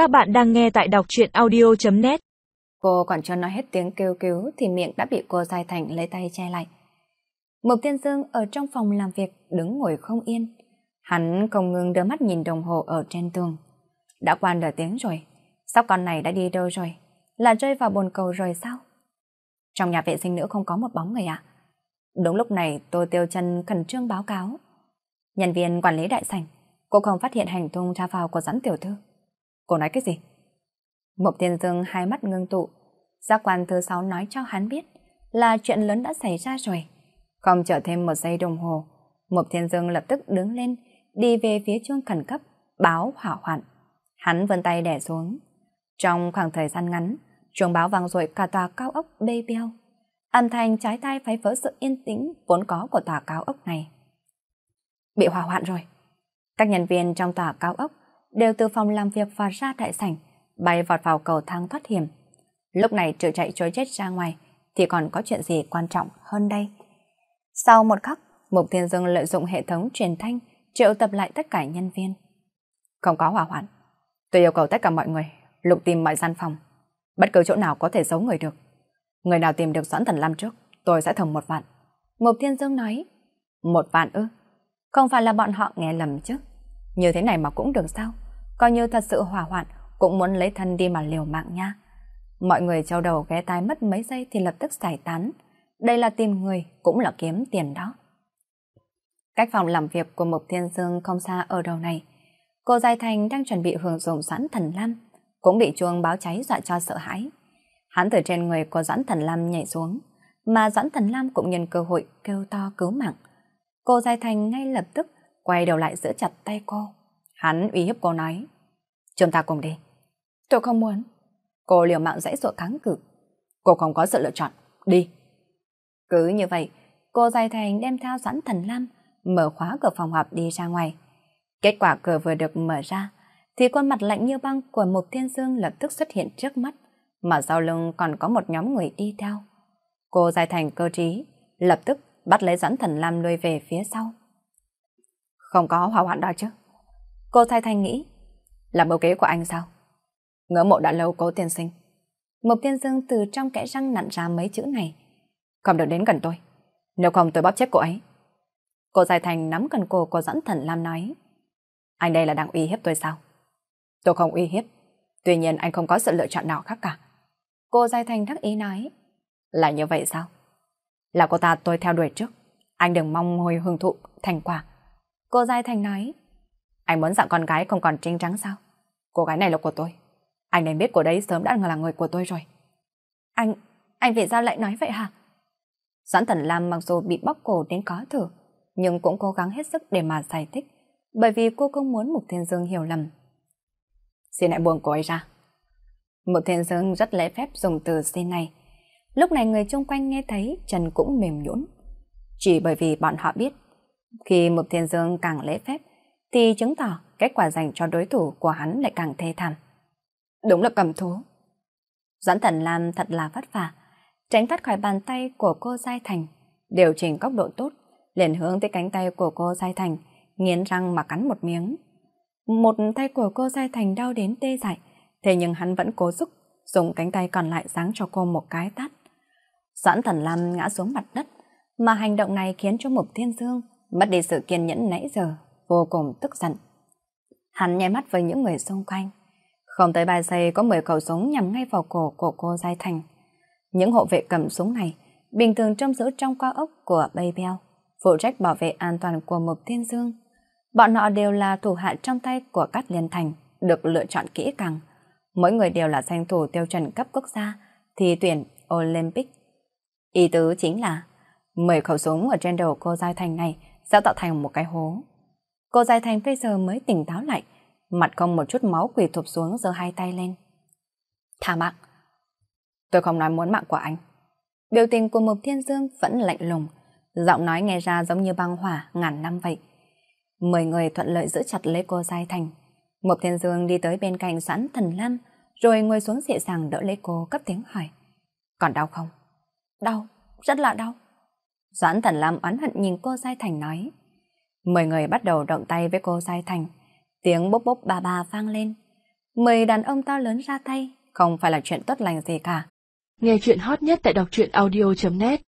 Các bạn đang nghe tại đọc truyện audio.net Cô còn chưa nói hết tiếng kêu cứu thì miệng đã bị cô dài Thành lấy tay che lại. Mục Tiên Dương ở trong phòng làm việc đứng ngồi không yên. Hắn không ngừng đưa mắt nhìn đồng hồ ở trên tường. Đã qua nửa tiếng rồi, sóc con này đã đi đâu rồi? Là rơi vào bồn cầu rồi sao? Trong nhà vệ sinh nữa không có một bóng người à? Đúng lúc này Tô Tiêu chân khẩn trương báo cáo. Nhân viên quản lý đại sảnh, cô không phát hiện hành tung ra vào của dẫn tiểu thư. Cô nói cái gì? Mộc Thiên Dương hai mắt ngưng tụ. Giác quan thứ sáu nói cho hắn biết là chuyện lớn đã xảy ra rồi. Không chờ thêm một giây đồng hồ, Mộc Thiên Dương lập tức đứng lên, đi về phía chuông khẩn cấp, báo hỏa hoạn. Hắn vươn tay đè xuống. Trong khoảng thời gian ngắn, chuông báo vang dội cả tòa cao ốc bê beo. Âm thanh trái tay phái vỡ sự yên tĩnh vốn có của tòa cao ốc này. Bị hỏa hoạn rồi. Các nhân viên trong tòa cao ốc đều từ phòng làm việc và ra đại sảnh, bay vọt vào cầu thang thoát hiểm. Lúc này trừ chạy trối chết ra ngoài, thì còn có chuyện gì quan trọng hơn đây? Sau một khắc, Mục Thiên Dương lợi dụng hệ thống truyền thanh, triệu tập lại tất cả nhân viên. Không có hỏa hoạn. Tôi yêu cầu tất cả mọi người lục tìm mọi gian phòng. Bất cứ chỗ nào có thể giấu người được. Người nào tìm được Doãn Thần Lam trước, tôi sẽ thưởng một vạn. Mục Thiên Dương nói, một vạn ư? Không phải là bọn họ nghe lầm chứ? Như thế này mà cũng được sao? Coi như thật sự hỏa hoạn, cũng muốn lấy thân đi mà liều mạng nha. Mọi người trao đầu ghé tai mất mấy giây thì lập tức giải tán. Đây là tìm người, cũng là kiếm tiền đó. Cách phòng làm việc của Mục Thiên Dương không xa ở đầu này. Cô Giai Thành đang chuẩn bị hưởng dụng sẵn thần lam, cũng bị chuông báo cháy dọa cho sợ hãi. Hắn từ trên người của Doãn Thần Lam nhảy xuống, mà Doãn Thần Lam cũng nhân cơ hội kêu to cứu mạng. Cô Giai Thành ngay lập tức quay đầu lại giữ chặt tay cô. Hắn uy hiếp cô nói, chúng ta cùng đi. Tôi không muốn. Cô liều mạng dãy dụa kháng cự. Cô không có sự lựa chọn, đi. Cứ như vậy, cô dài Thành đem theo sẵn Thần Lam, mở khóa cửa phòng họp đi ra ngoài. Kết quả cửa vừa được mở ra, thì khuôn mặt lạnh như băng của Mục Thiên Dương lập tức xuất hiện trước mắt, mà sau lưng còn có một nhóm người đi theo. Cô dài Thành cơ trí, lập tức bắt lấy dẫn Thần Lam lùi về phía sau. Không có hỏa hoạn đó chứ. Cô Thái Thanh nghĩ, là mưu kế của anh sao? Ngỡ mộ đã lâu cố tiên sinh. Mục tiên dương từ trong kẽ răng nặn ra mấy chữ này. Không được đến gần tôi. Nếu không tôi bóp chết cô ấy. Cô Giai Thành nắm cần cổ của dẫn thần Lam nói. Anh đây là đang uy hiếp tôi sao? Tôi không uy hiếp. Tuy nhiên anh không có sự lựa chọn nào khác cả. Cô Giai Thành đắc ý nói. Là như vậy sao? Là cô ta tôi theo đuổi trước. Anh đừng mong hồi hưởng thụ thành quả. Cô Giai Thành nói. Anh muốn dặn con gái không còn trinh trắng sao? Cô gái này là của tôi. Anh nên biết cô đấy sớm đã là người của tôi rồi. Anh, anh vì sao lại nói vậy hả? Doãn Thần Lam mặc dù bị bóc cổ đến có thử, nhưng cũng cố gắng hết sức để mà giải thích, bởi vì cô không muốn Mục Thiên Dương hiểu lầm. Xin hãy buông cô ấy ra. Mục Thiên Dương rất lễ phép dùng từ xin này. Lúc này người chung quanh nghe thấy chân cũng mềm nhũn. Chỉ bởi vì bọn họ biết, khi Mục Thiên Dương càng lễ phép, thì chứng tỏ kết quả dành cho đối thủ của hắn lại càng thê thảm. Đúng là cầm thú. Doãn Thần Lam thật là vất vả, tránh thoát khỏi bàn tay của cô Giai Thành, điều chỉnh góc độ tốt, liền hướng tới cánh tay của cô Giai Thành, nghiến răng mà cắn một miếng. Một tay của cô Giai Thành đau đến tê dại, thế nhưng hắn vẫn cố sức, dùng cánh tay còn lại giáng cho cô một cái tát. Doãn Thần Lam ngã xuống mặt đất, mà hành động này khiến cho Mục Thiên Dương mất đi sự kiên nhẫn nãy giờ, vô cùng tức giận. Hắn nháy mắt với những người xung quanh. Không tới ba giây có 10 khẩu súng nhằm ngay vào cổ của cô Giai Thành. Những hộ vệ cầm súng này bình thường trông giữ trong cao ốc của Baybel, phụ trách bảo vệ an toàn của Mục Thiên Dương. Bọn họ đều là thủ hạ trong tay của Cát Liên Thành, được lựa chọn kỹ càng. Mỗi người đều là danh thủ tiêu chuẩn cấp quốc gia, thì tuyển Olympic. Ý tứ chính là 10 khẩu súng ở trên đầu cô Giai Thành này sẽ tạo thành một cái hố. Cô Giai Thành bây giờ mới tỉnh táo lại, mặt không một chút máu quỳ thụp xuống giơ hai tay lên. Thả mạng. Tôi không nói muốn mạng của anh. Biểu tình của Mục Thiên Dương vẫn lạnh lùng, giọng nói nghe ra giống như băng hỏa ngàn năm vậy. Mười người thuận lợi giữ chặt lấy cô Giai Thành. Mục Thiên Dương đi tới bên cạnh sẵn thần lan, rồi ngồi xuống dịa sàng đỡ lấy cô cấp tiếng hỏi. Còn đau không? Đau, rất là đau. Doãn Thần Lam oán hận nhìn cô Giai Thành nói. Mười người bắt đầu động tay với cô sai Thành. Tiếng bốp bốp ba ba vang lên. Mời đàn ông to lớn ra tay, không phải là chuyện tốt lành gì cả. Nghe chuyện hot nhất tại đọc truyện audio.net